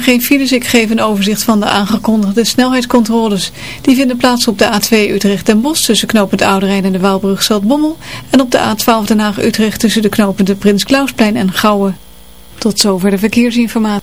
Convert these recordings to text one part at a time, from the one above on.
geen files. Ik geef een overzicht van de aangekondigde snelheidscontroles. Die vinden plaats op de A2 Utrecht-Den Bosch tussen knooppunt Ouderijn en de Waalbrug Zaltbommel. En op de A12 Den Haag-Utrecht tussen de knooppunten Prins Klausplein en Gouwen. Tot zover de verkeersinformatie.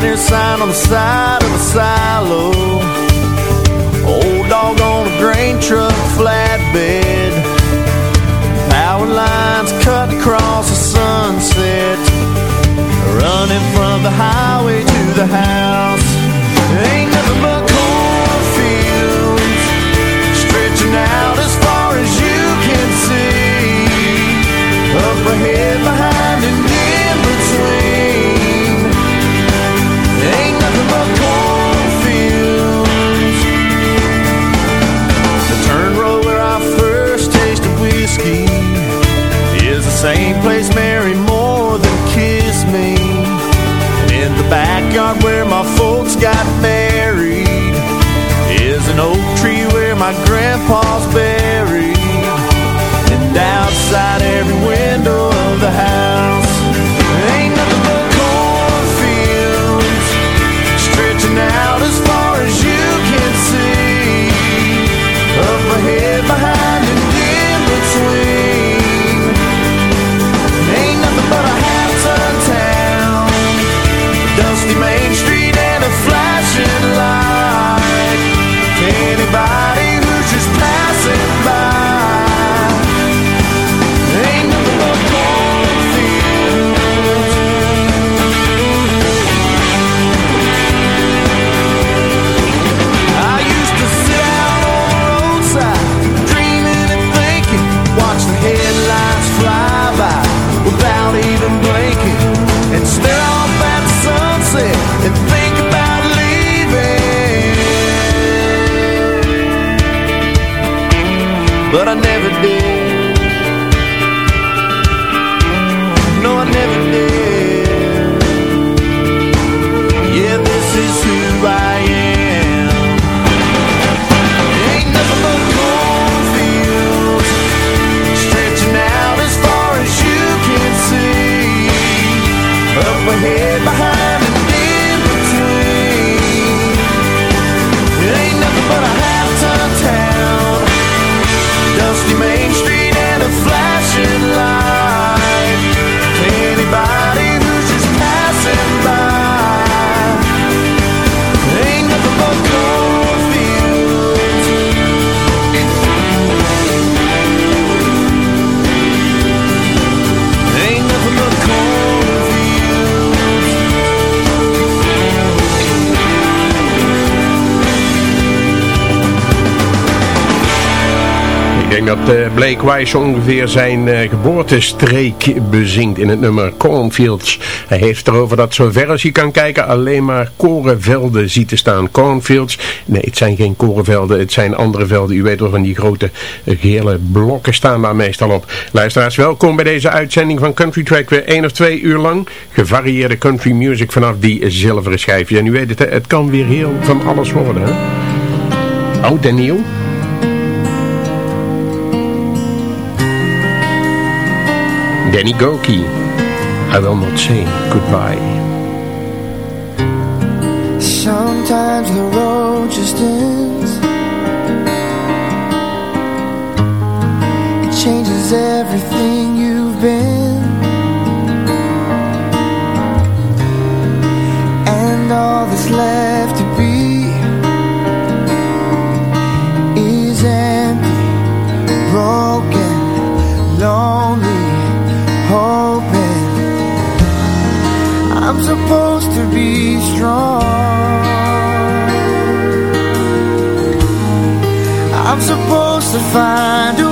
Pioneer sign on the side of a silo. Old dog on a grain truck flatbed. Power lines cut across the sunset. Running from the highway to the house an oak tree where my grandpa's buried But I never Blake Weiss ongeveer zijn uh, geboortestreek bezingt in het nummer Cornfields. Hij heeft erover dat zover als je kan kijken alleen maar korenvelden ziet te staan. Cornfields, nee het zijn geen korenvelden, het zijn andere velden. U weet wel van die grote gele blokken staan daar meestal op. Luisteraars, welkom bij deze uitzending van Country Track. Weer één of twee uur lang gevarieerde country music vanaf die zilveren schijfje. En u weet het, het kan weer heel van alles worden. Hè? Oud en nieuw. Danny Goki, I will not say goodbye. Sometimes the road just ends. It changes everything you've been. And all that's left to find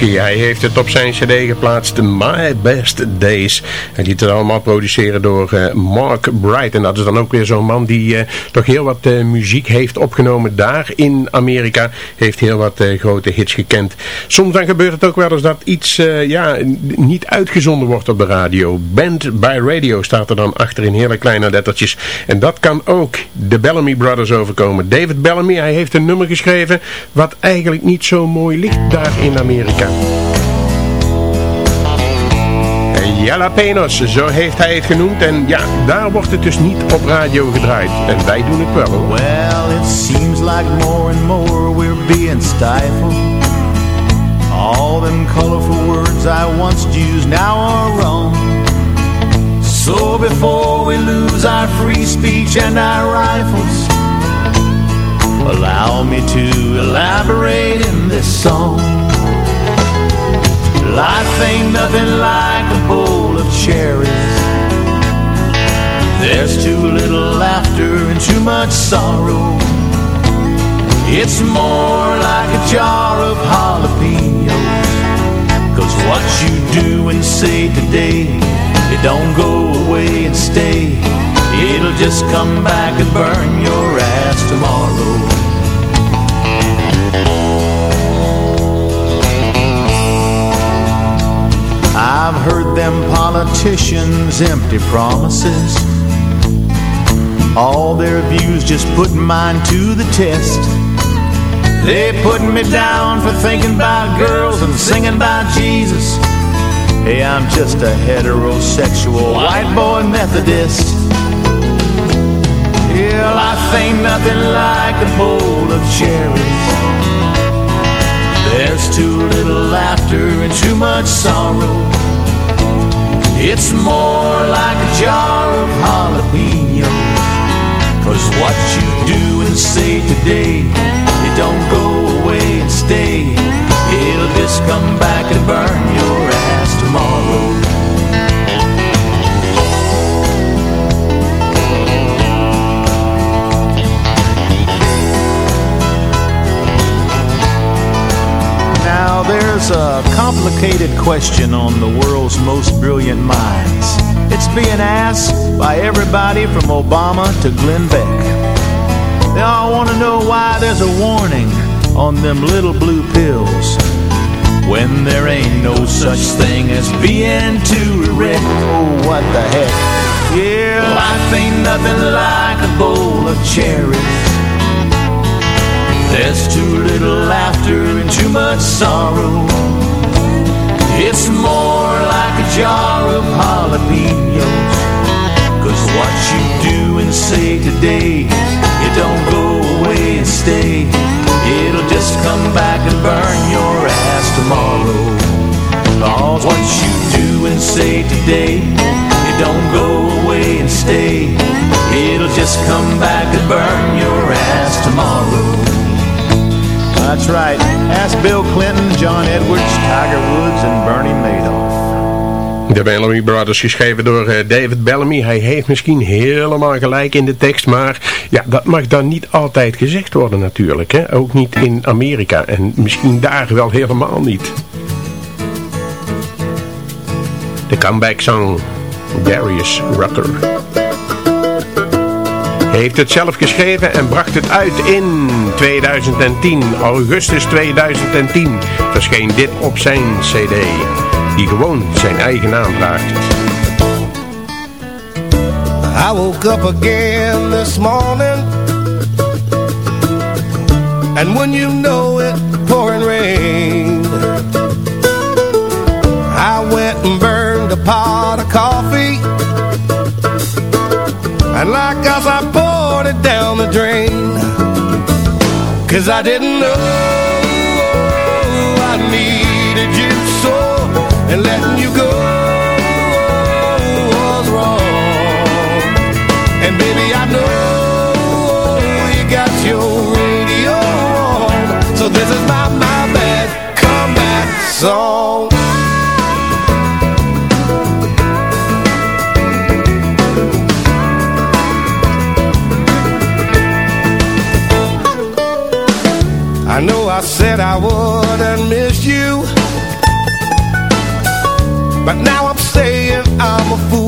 Hij heeft het op zijn cd geplaatst, My Best Days. Hij liet het allemaal produceren door uh, Mark Bright. En dat is dan ook weer zo'n man die uh, toch heel wat uh, muziek heeft opgenomen daar in Amerika. Heeft heel wat grote hits gekend. Soms dan gebeurt het ook wel eens dat iets ja, niet uitgezonden wordt op de radio. Band by Radio staat er dan achter in hele kleine lettertjes. En dat kan ook de Bellamy Brothers overkomen. David Bellamy, hij heeft een nummer geschreven wat eigenlijk niet zo mooi ligt daar in Amerika. Amerika. Jalapenos, zo heeft hij het genoemd. En ja, daar wordt het dus niet op radio gedraaid. En wij doen het wel Well, it seems like more and more we're being stifled. All them colorful words I once used now are wrong. So before we lose our free speech and our rifles, Allow me to elaborate in this song Life ain't nothing like a bowl of cherries. There's too little laughter and too much sorrow. It's more like a jar of jalapenos. Cause what you do and say today It don't go away and stay. It'll just come back and burn your ass tomorrow I've heard them politicians empty promises. All their views just put mine to the test. They putting me down for thinking about girls and singing about Jesus. Hey, I'm just a heterosexual white boy Methodist. Yeah, life ain't nothing like a bowl of cherries. There's too little laughter and too much sorrow It's more like a jar of jalapenos Cause what you do and say today It don't go away and stay. It'll just come back and burn your ass tomorrow There's a complicated question on the world's most brilliant minds. It's being asked by everybody from Obama to Glenn Beck. They all want to know why there's a warning on them little blue pills when there ain't no such thing as being too erect. Oh, what the heck? Yeah, life ain't nothing like a bowl of cherries. There's too little laughter and too much sorrow. It's more like a jar of jalapenos. Cause what you do and say today, it don't go away and stay. It'll just come back and burn your ass tomorrow. Cause what you do and say today, it don't go away and stay. It'll just come back and burn your ass tomorrow. That's right. Ask Bill Clinton, John Edwards, Tiger Woods en Bernie Madoff. De Bellamy Brothers, geschreven door eh, David Bellamy. Hij heeft misschien helemaal gelijk in de tekst, maar ja, dat mag dan niet altijd gezegd worden natuurlijk. Hè? Ook niet in Amerika en misschien daar wel helemaal niet. De comeback song, Darius Rucker. Heeft het zelf geschreven en bracht het uit in 2010, augustus 2010. Verscheen dit op zijn cd, die gewoon zijn eigen naam draagt. I woke up again this morning And when you know it, pouring rain I went and burned a pot of coffee And like us down the drain. Cause I didn't know I needed you so And letting you go was wrong. And baby I know you got your radio on. So this is my, my bad comeback song I wouldn't miss you. But now I'm saying I'm a fool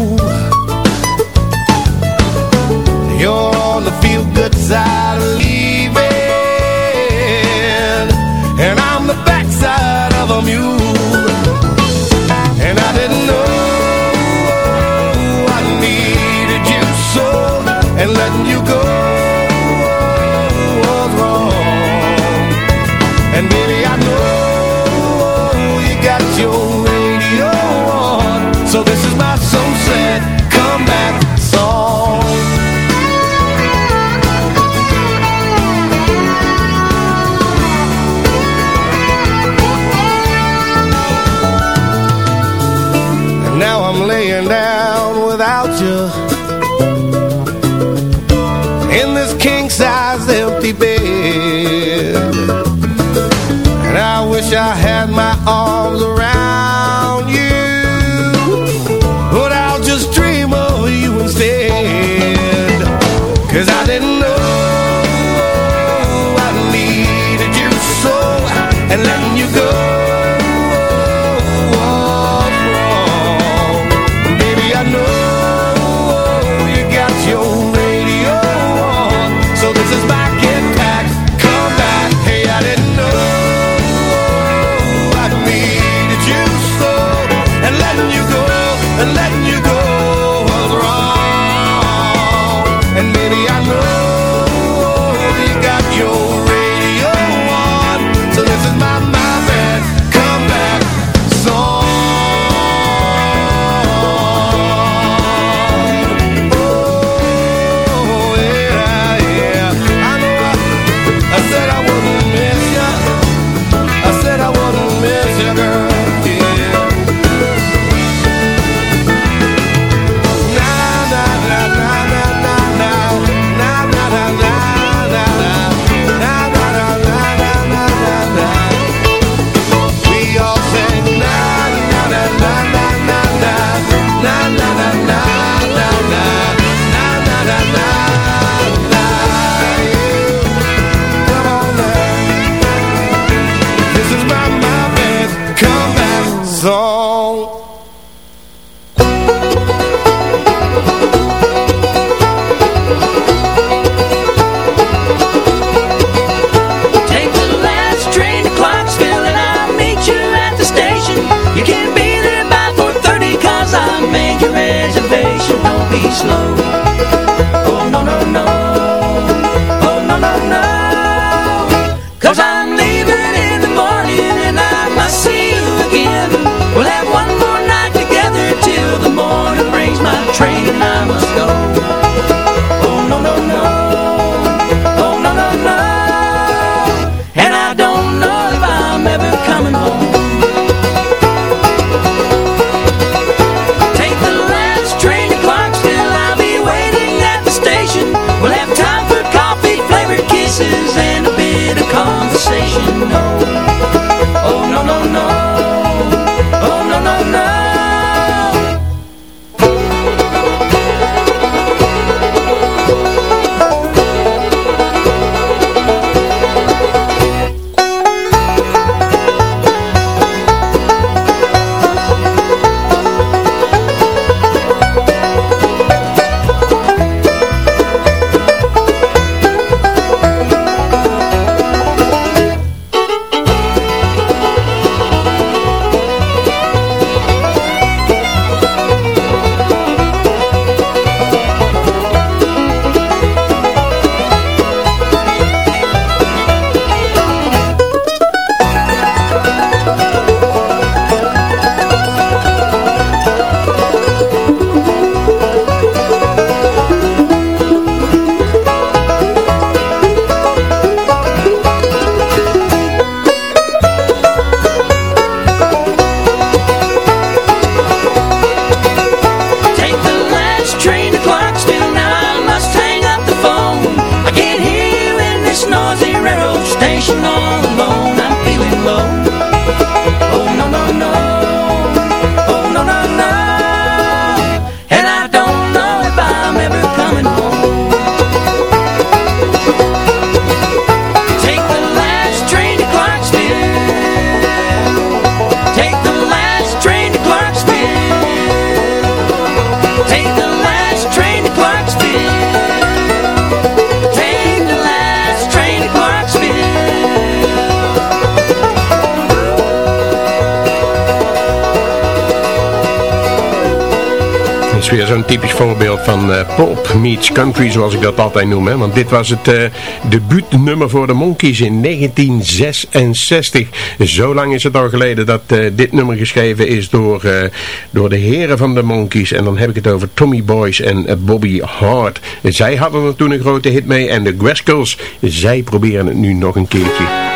is weer zo'n typisch voorbeeld van uh, pop meets country, zoals ik dat altijd noem. Hè? Want dit was het uh, debuutnummer voor de Monkees in 1966. Zo lang is het al geleden dat eh, dit nummer geschreven is door, door de heren van de Monkees. En dan heb ik het over Tommy Boys en Bobby Hart. Zij hadden er toen een grote hit mee en de Graskels, zij proberen het nu nog een keertje.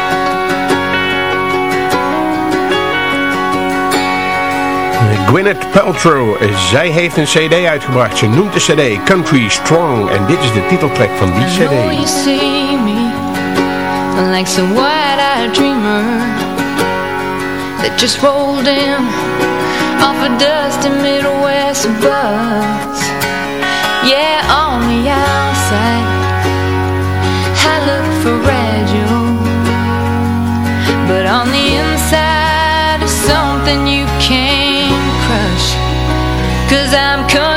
Gwyneth Paltrow. Zij heeft een cd uitgebracht. Ze noemt de cd Country Strong. En dit is de titeltrack van die cd. You see me, like some wide-eyed dreamer That just rolled in Off a dusty Midwest bus Yeah, on the outside I look for Cause I'm coming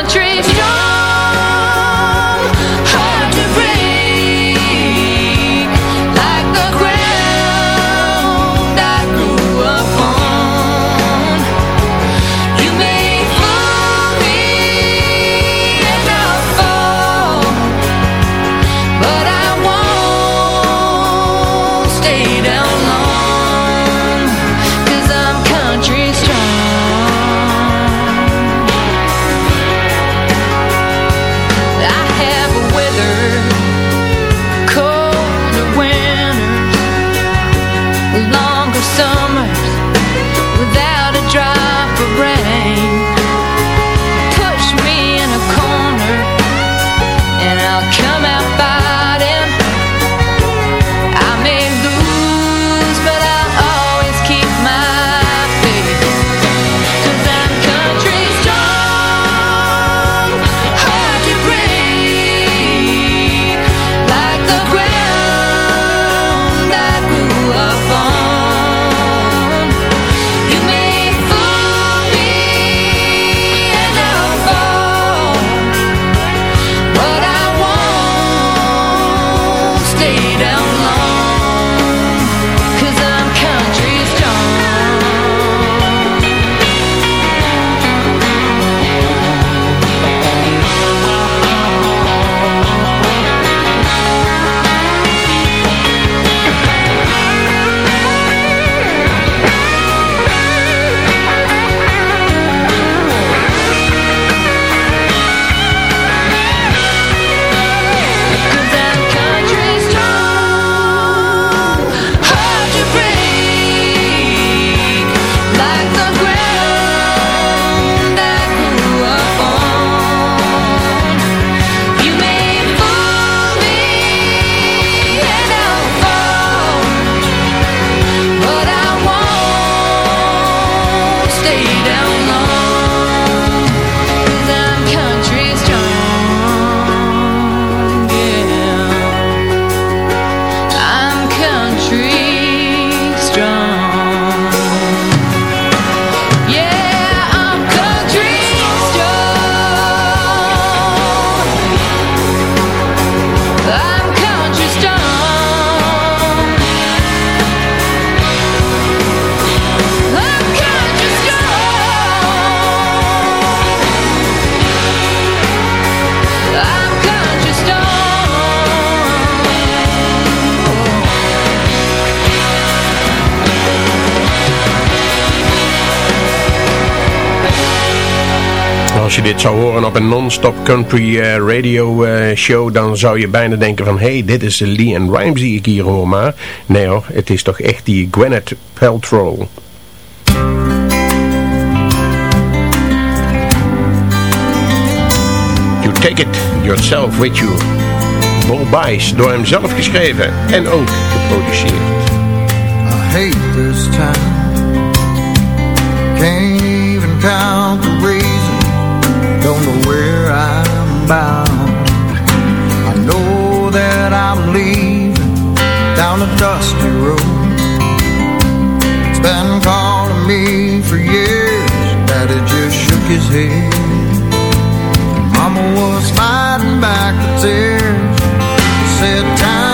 summer. als je dit zou horen op een non-stop country eh, radio eh, show, dan zou je bijna denken van, hey, dit is Lee and Rhymes die ik hier hoor, maar nee hoor, het is toch echt die Gwyneth Paltrow. You take it yourself with you. Bob Bice, door hem zelf geschreven en ook geproduceerd. This time. bound. I know that I'm leaving Down a dusty road. It's been calling me for years. Daddy just shook his head. Mama was fighting back the tears. Said time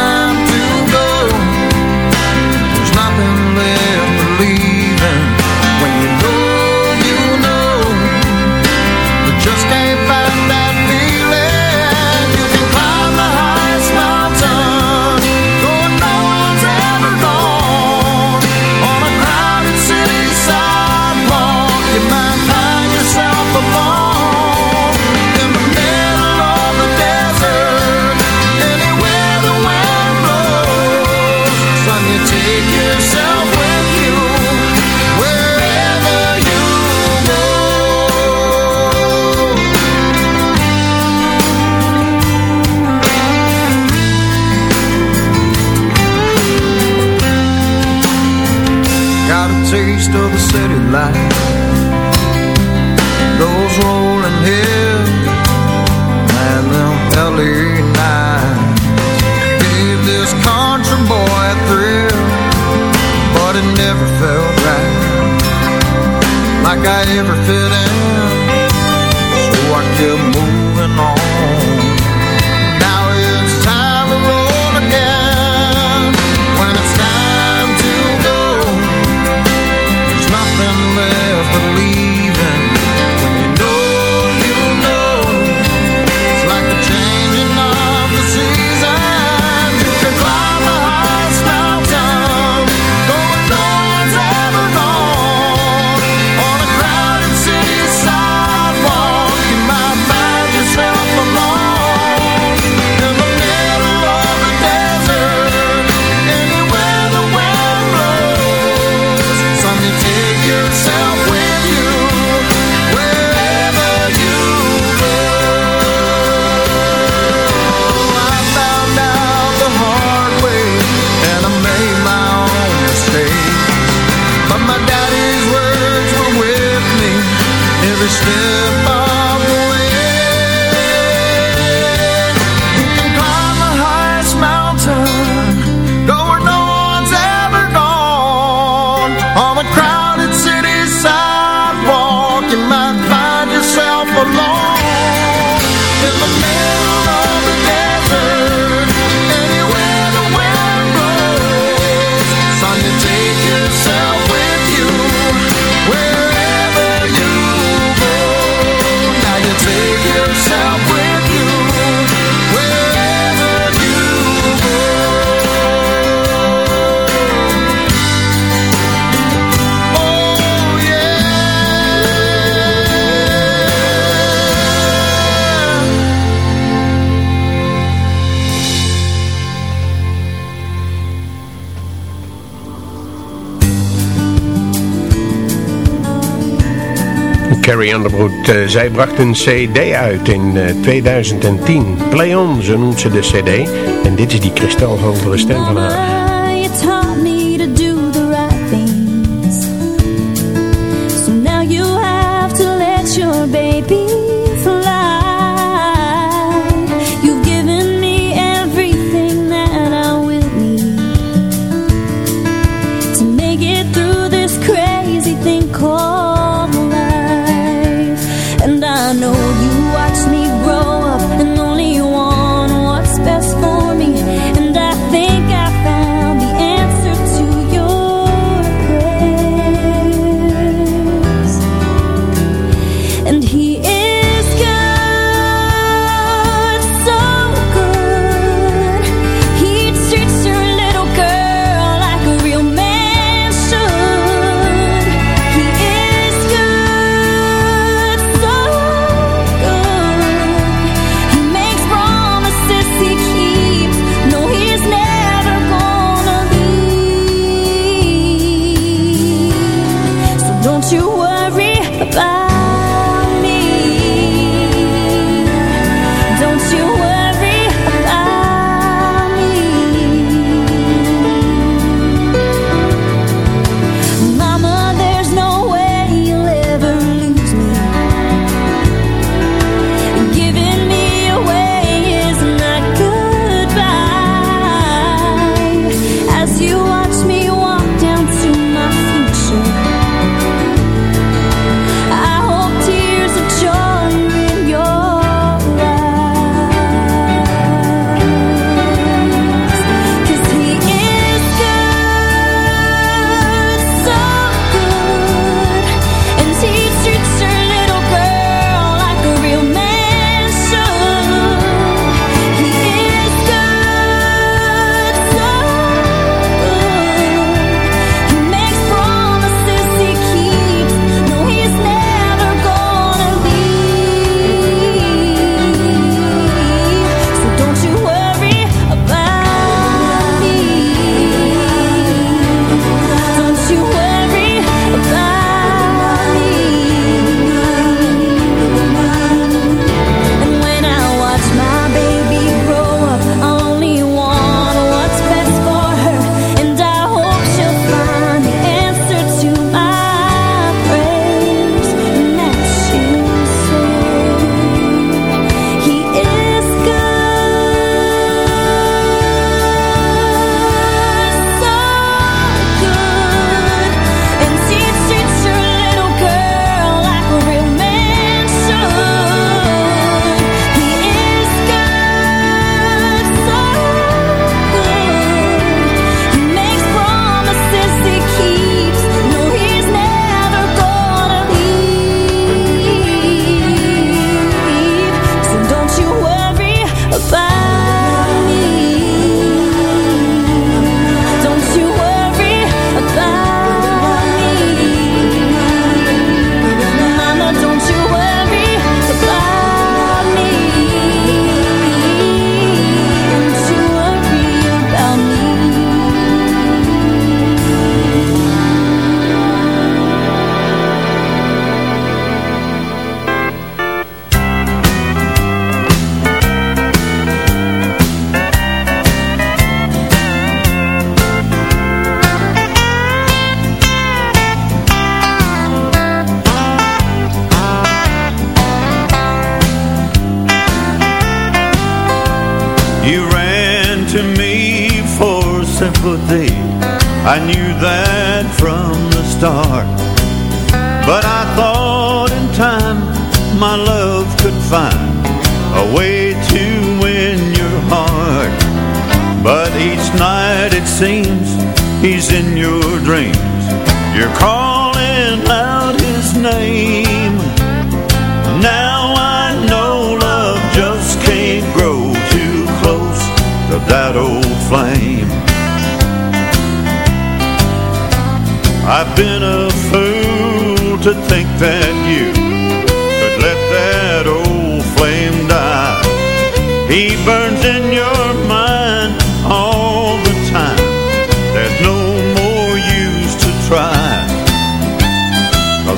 the man Carrie Underwood. Eh, zij bracht een cd uit in eh, 2010. Play On, zo noemt ze de cd. En dit is die kristalheldere stem van haar.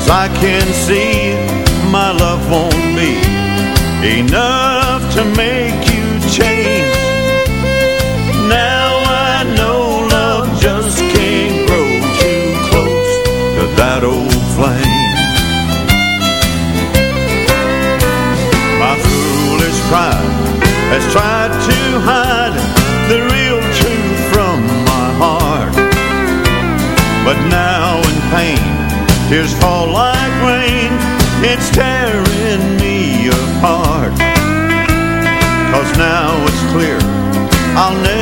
Cause I can see my love won't be enough to make you change. Now I know love just can't grow too close to that old flame. My foolish pride has tried to hide the real truth from my heart. But now in pain, tears fall like rain, it's tearing me apart. Cause now it's clear, I'll never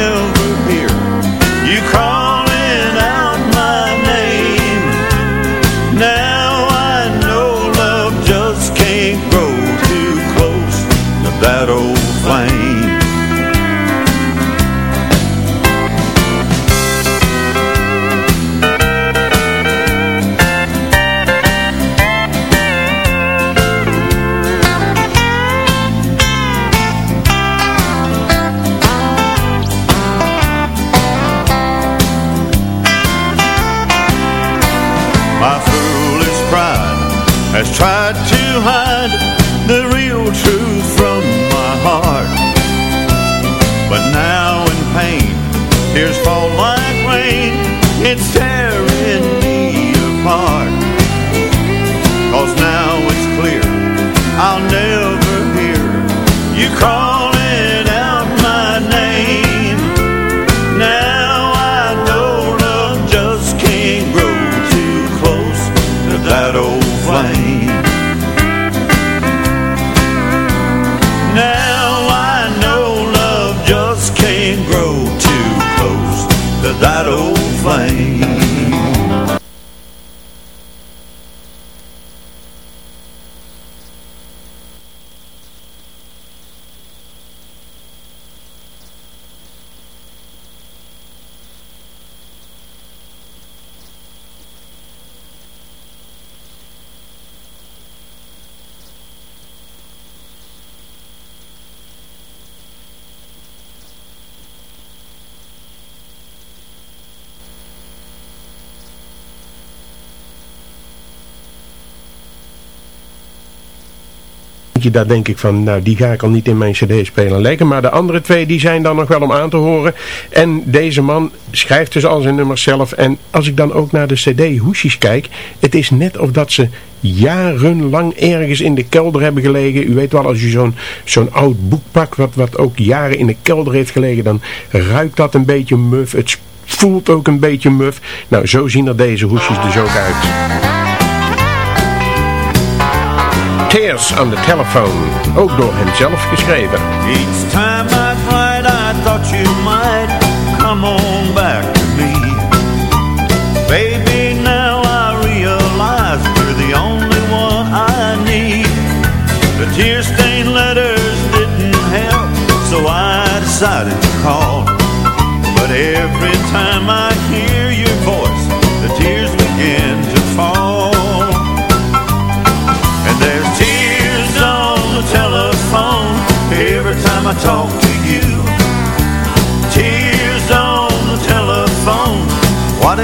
je, daar denk ik van, nou die ga ik al niet in mijn cd spelen leggen. Maar de andere twee die zijn dan nog wel om aan te horen. En deze man schrijft dus al zijn nummers zelf. En als ik dan ook naar de cd hoesjes kijk. Het is net of dat ze jarenlang ergens in de kelder hebben gelegen. U weet wel, als je zo'n zo'n oud boek pakt wat, wat ook jaren in de kelder heeft gelegen. Dan ruikt dat een beetje muf. Het voelt ook een beetje muf. Nou, zo zien er deze hoesjes dus ook uit. Tears on the Telephone, ook door hemzelf geschreven. Each time I cried I thought you might come on back to me Baby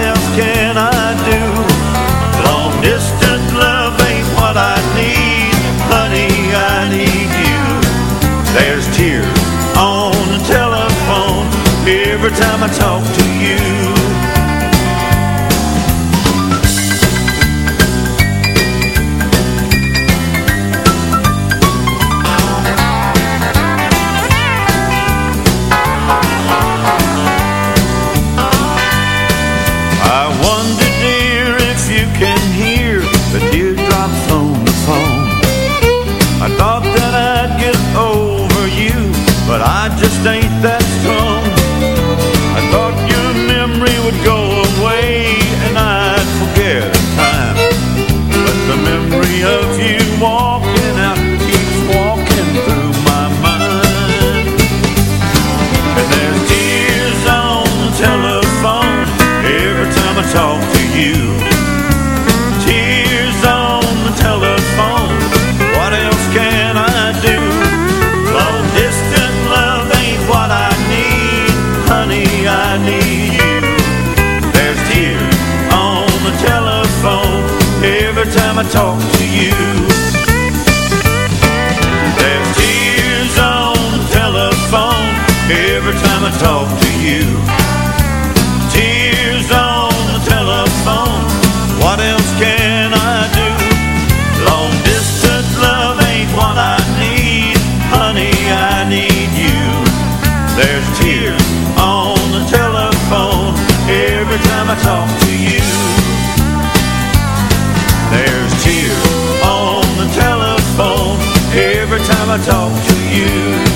else can I do? Long distance love ain't what I need, honey, I need you. There's tears on the telephone every time I talk to you. Talk to you.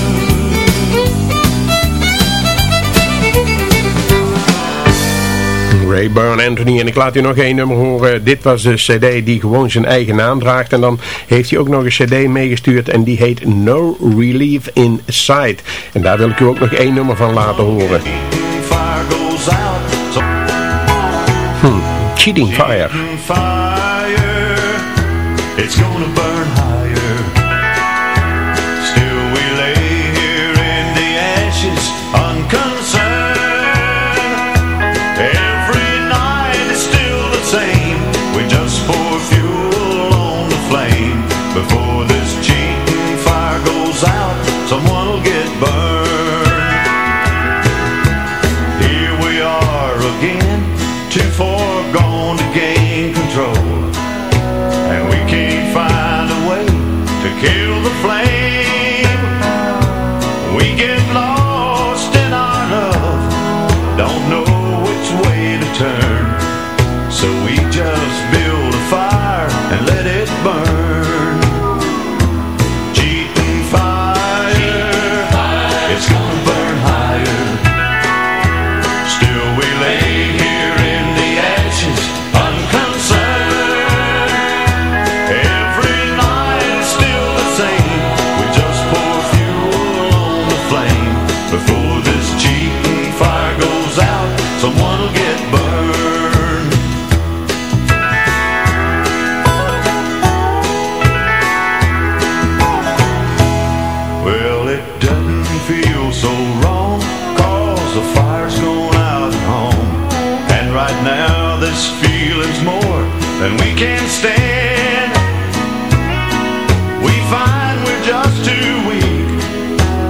Rayburn Anthony en ik laat u nog één nummer horen. Dit was de cd die gewoon zijn eigen naam draagt. En dan heeft hij ook nog een cd meegestuurd en die heet No Relief Inside. En daar wil ik u ook nog één nummer van laten horen. Hmm, Cheating Fire. It's gonna burn higher. Now this feeling's more than we can stand. We find we're just too weak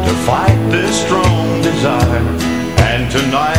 To fight this strong desire. And tonight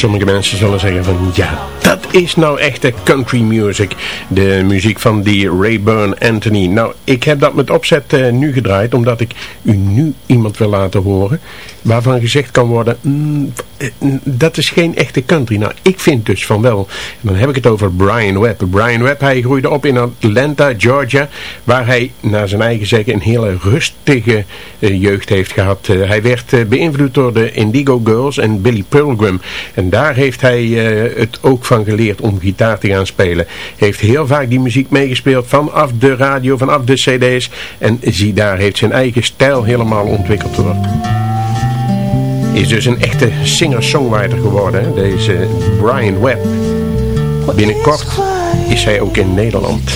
Sommige mensen zullen zeggen van ja, dat is nou echte country music. De muziek van die Rayburn Anthony. Nou, ik heb dat met opzet eh, nu gedraaid omdat ik u nu iemand wil laten horen. Waarvan gezegd kan worden, mm, eh, dat is geen echte country. Nou, ik vind dus van wel. Dan heb ik het over Brian Webb. Brian Webb, hij groeide op in Atlanta, Georgia. Waar hij, naar zijn eigen zeggen, een hele rustige eh, jeugd heeft gehad. Eh, hij werd beïnvloed door de Indigo Girls en Billy Pilgrim. En daar heeft hij het ook van geleerd om gitaar te gaan spelen. Heeft heel vaak die muziek meegespeeld vanaf de radio, vanaf de cd's. En zie daar heeft zijn eigen stijl helemaal ontwikkeld door. Is dus een echte singer-songwriter geworden, hè, deze Brian Webb. Binnenkort is hij ook in Nederland.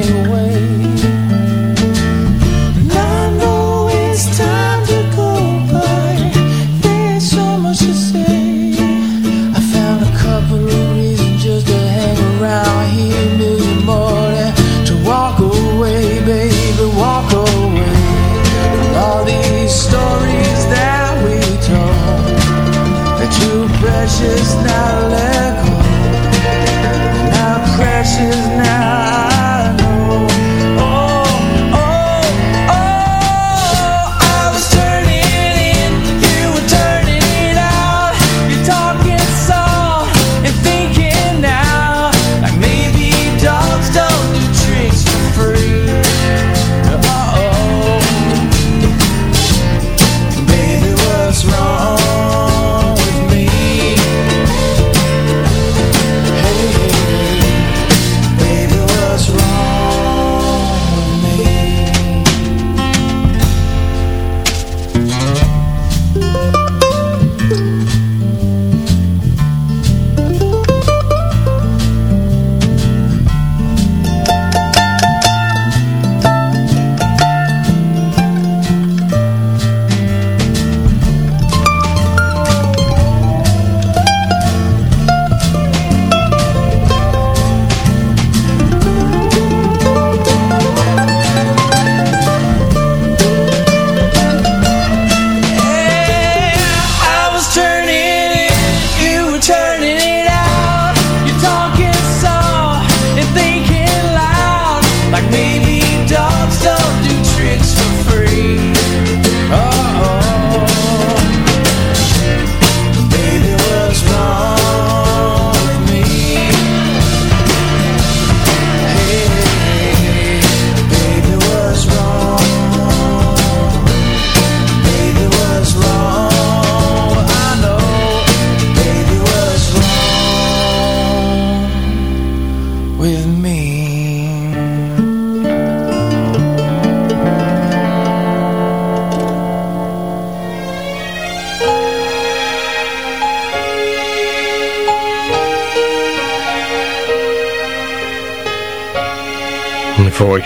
running away.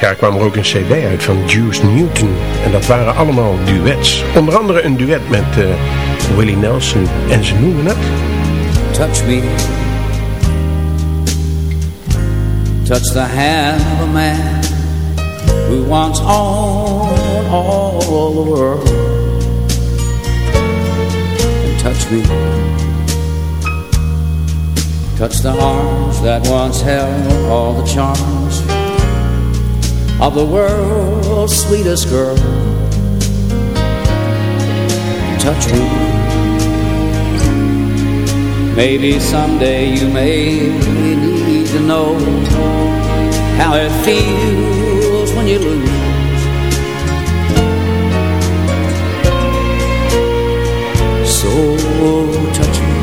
Jaar kwam er ook een cd uit van Juice Newton. En dat waren allemaal duets. Onder andere een duet met uh, Willie Nelson. En ze noemen het... Touch me. Touch the hand of a man who wants all, all the world. And touch me. Touch the arms that once held all the charms of the world's sweetest girl. Touch me. Maybe someday you may need to know how it feels when you lose. So touch me.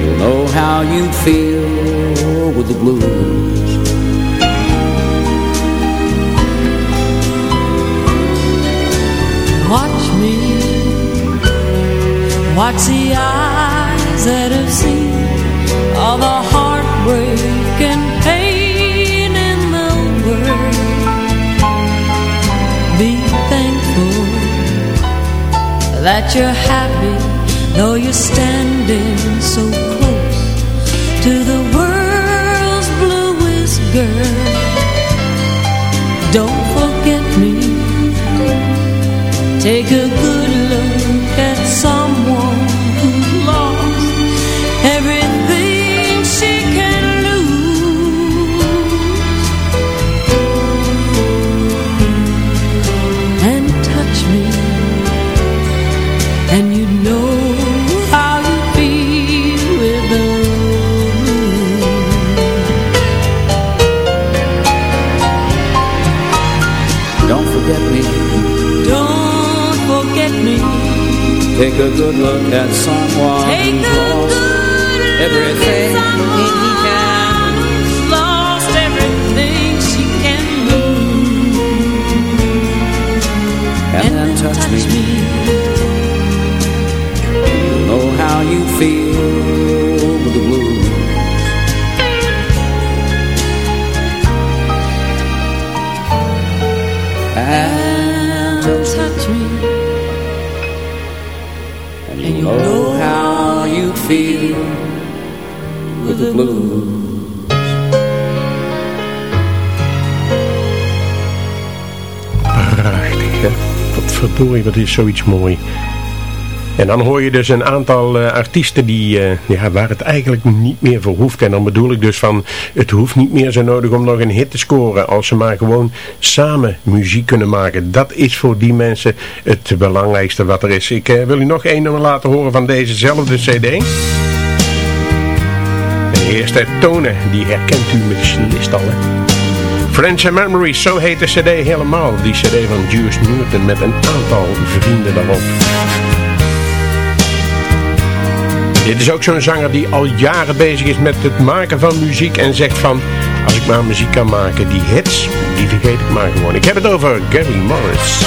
You'll know how you feel with the blues. Watch the eyes that have seen all the heartbreak and pain in the world. Be thankful that you're happy, though you're standing so close to the world's bluest girl. Don't forget me. Take a good Take a good look at someone Take who's lost everything he can. Lost everything she can lose. And then touch me. You know how you feel feel hè? Wat verdorie, wat is zoiets mooi. En dan hoor je dus een aantal eh, artiesten die, eh, ja, waar het eigenlijk niet meer voor hoeft. En dan bedoel ik dus van, het hoeft niet meer zo nodig om nog een hit te scoren. Als ze maar gewoon samen muziek kunnen maken. Dat is voor die mensen het belangrijkste wat er is. Ik eh, wil u nog één nummer laten horen van dezezelfde cd. De eerste tonen, die herkent u misschien al, hè? Friends and Memories, zo heet de cd helemaal. Die cd van Juice Newton met een aantal vrienden daarop. Dit is ook zo'n zanger die al jaren bezig is met het maken van muziek en zegt van, als ik maar muziek kan maken, die hits, die vergeet ik maar gewoon. Ik heb het over Gary Morris.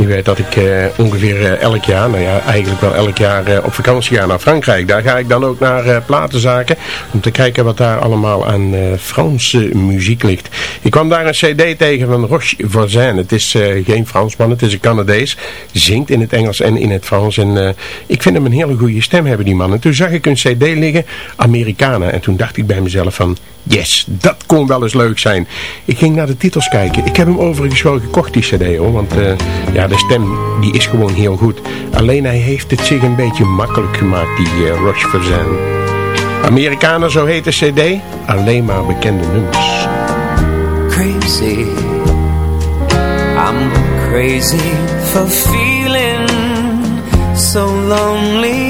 Je weet dat ik eh, ongeveer eh, elk jaar, nou ja, eigenlijk wel elk jaar eh, op vakantie ga naar Frankrijk. Daar ga ik dan ook naar platenzaken om te kijken wat daar allemaal aan Franse muziek ligt. Ik kwam daar een cd tegen van Roche Voisin. Het is geen Fransman, het is een Canadees. Zingt in het Engels en in het Frans. En ik vind hem een hele goede stem hebben, die man. En toen zag ik een cd liggen, Amerikanen. En toen dacht ik bij mezelf van, yes, dat kon wel eens leuk zijn. Ik ging naar de titels kijken. Ik heb hem overigens wel gekocht, die cd hoor. Want ja, de stem die is gewoon heel goed. Alleen hij heeft het zich een beetje makkelijk gemaakt, die uh, Rush Verzan. Amerikanen, zo heet de cd. Alleen maar bekende nummers. Crazy. I'm crazy for feeling so lonely.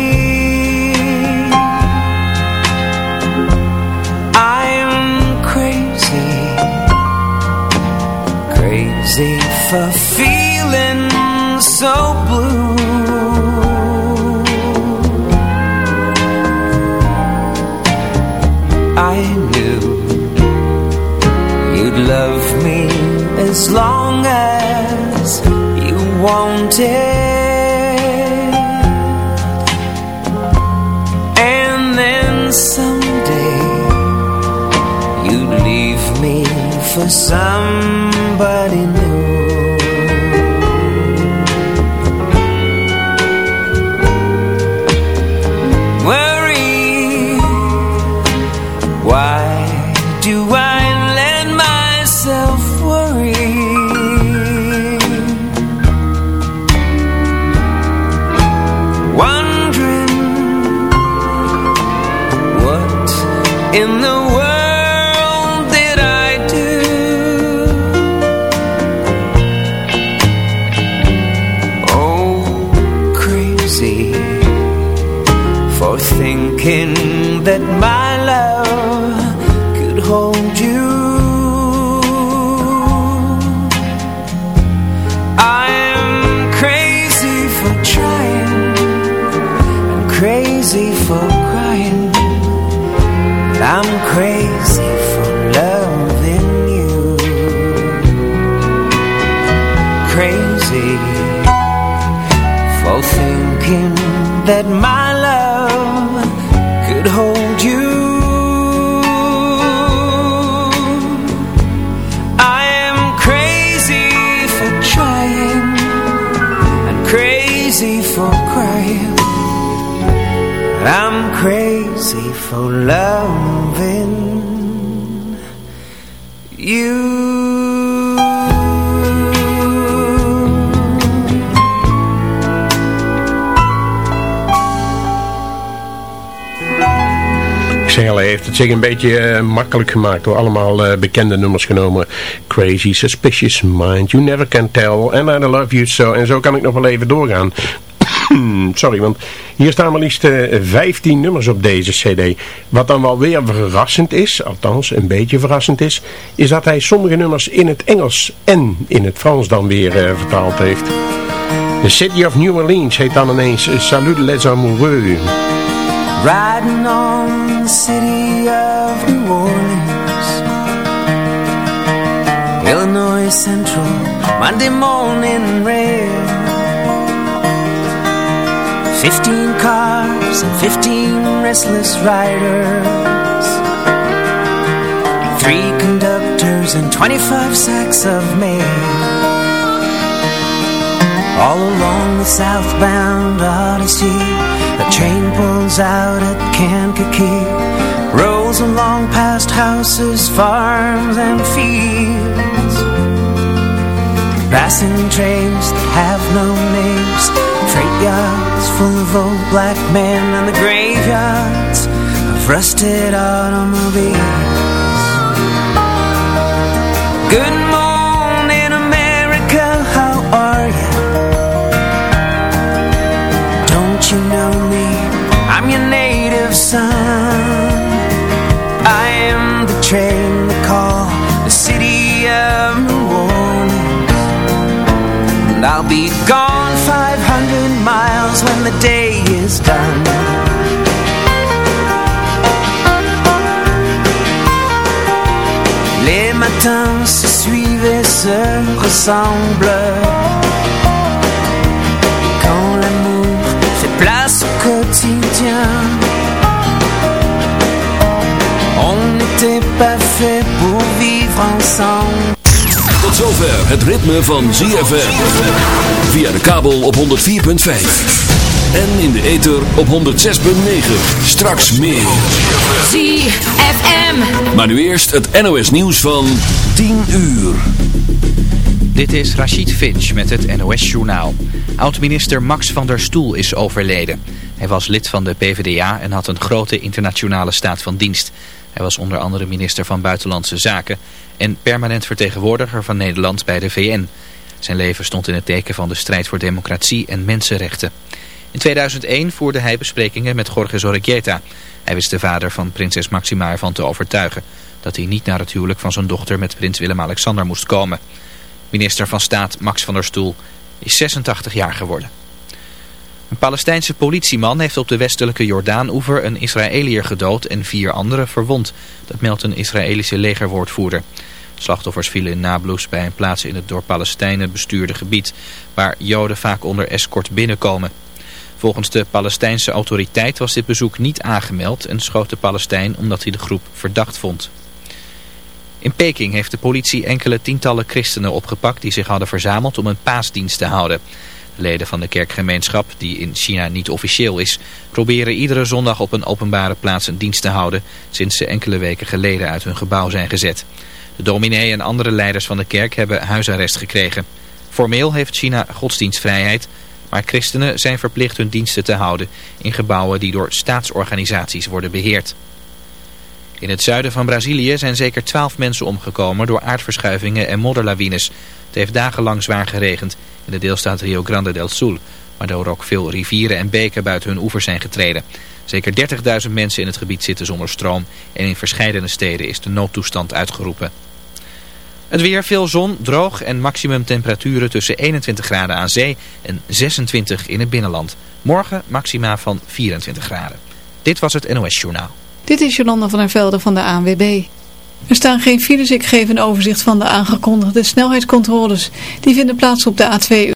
Crazy for feeling so blue. I knew you'd love me as long as you wanted. And then someday you'd leave me for nobody knew. Worry, why do I let myself worry? Wondering what in the world. thinking that my Hij heeft het zich een beetje eh, makkelijk gemaakt door allemaal uh, bekende nummers genomen. Crazy, Suspicious Mind, You Never Can Tell, And I Love You So. En zo kan ik nog wel even doorgaan. Sorry, want hier staan maar liefst uh, eh, 15 nummers op deze cd. Wat dan wel weer verrassend is, althans een beetje verrassend is, is dat hij sommige nummers in het Engels en in het Frans dan weer vertaald heeft. The City of New Orleans heet dan ineens Salut les Amoureux. Riding on the city of New Orleans. Illinois Central Monday morning rail. Fifteen cars and fifteen restless riders. Three conductors and twenty-five sacks of mail All along the southbound Odyssey the train pulls out at Kankakee. Rolls along past houses, farms and fields. Passing trains that have no names. Freight yards full of old black men And the graveyards of rusted automobiles. Good Les matins se suivent et se ressemblent. Quand l'amour fait place au quotidien On n'était pas fait pour vivre ensemble. Zover het ritme van ZFM. Via de kabel op 104.5. En in de ether op 106.9. Straks meer. ZFM. Maar nu eerst het NOS nieuws van 10 uur. Dit is Rachid Finch met het NOS-journaal. Oud-minister Max van der Stoel is overleden. Hij was lid van de PvdA en had een grote internationale staat van dienst. Hij was onder andere minister van Buitenlandse Zaken en permanent vertegenwoordiger van Nederland bij de VN. Zijn leven stond in het teken van de strijd voor democratie en mensenrechten. In 2001 voerde hij besprekingen met Jorge Zorreguieta. Hij wist de vader van prinses Maxima ervan te overtuigen dat hij niet naar het huwelijk van zijn dochter met prins Willem-Alexander moest komen. Minister van Staat Max van der Stoel is 86 jaar geworden. Een Palestijnse politieman heeft op de westelijke Jordaan-oever een Israëliër gedood en vier anderen verwond. Dat meldt een Israëlische legerwoordvoerder. Slachtoffers vielen in Nablus bij een plaats in het door Palestijnen bestuurde gebied, waar Joden vaak onder escort binnenkomen. Volgens de Palestijnse autoriteit was dit bezoek niet aangemeld en schoot de Palestijn omdat hij de groep verdacht vond. In Peking heeft de politie enkele tientallen christenen opgepakt die zich hadden verzameld om een paasdienst te houden. De leden van de kerkgemeenschap, die in China niet officieel is, proberen iedere zondag op een openbare plaats een dienst te houden sinds ze enkele weken geleden uit hun gebouw zijn gezet. De dominee en andere leiders van de kerk hebben huisarrest gekregen. Formeel heeft China godsdienstvrijheid, maar christenen zijn verplicht hun diensten te houden in gebouwen die door staatsorganisaties worden beheerd. In het zuiden van Brazilië zijn zeker twaalf mensen omgekomen door aardverschuivingen en modderlawines. Het heeft dagenlang zwaar geregend in de deelstaat Rio Grande del Sul, waardoor ook veel rivieren en beken buiten hun oevers zijn getreden. Zeker 30.000 mensen in het gebied zitten zonder stroom en in verschillende steden is de noodtoestand uitgeroepen. Het weer, veel zon, droog en maximum temperaturen tussen 21 graden aan zee en 26 in het binnenland. Morgen maxima van 24 graden. Dit was het NOS Journaal. Dit is Jolanda van der Velde van de ANWB. Er staan geen files, ik geef een overzicht van de aangekondigde snelheidscontroles. Die vinden plaats op de A2